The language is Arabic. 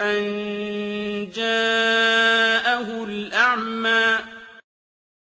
أَن جَاءَهُ الْأَعْمَىٰ